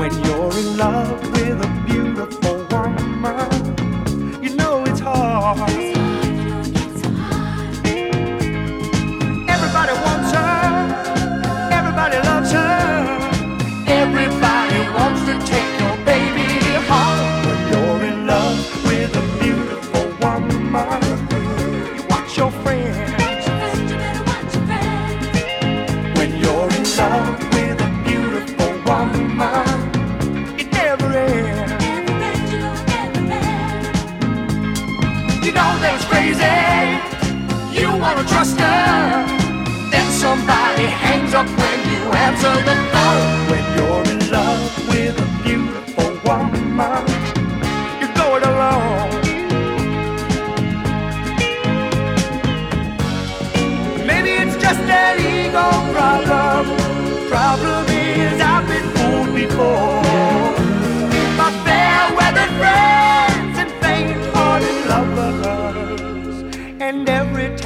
When you're in love with a beautiful it's It's crazy. You wanna trust her. Then somebody hangs up when you answer the phone. When you're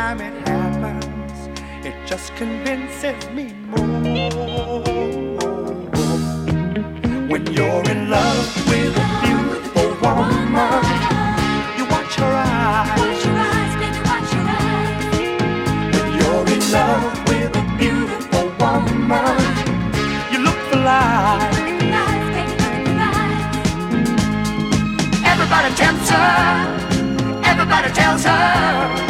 time it happens, it just convinces me more. When you're in love with a beautiful woman, you watch her eyes. When you're in love with a beautiful woman, you look for life. Everybody tempts her, everybody tells her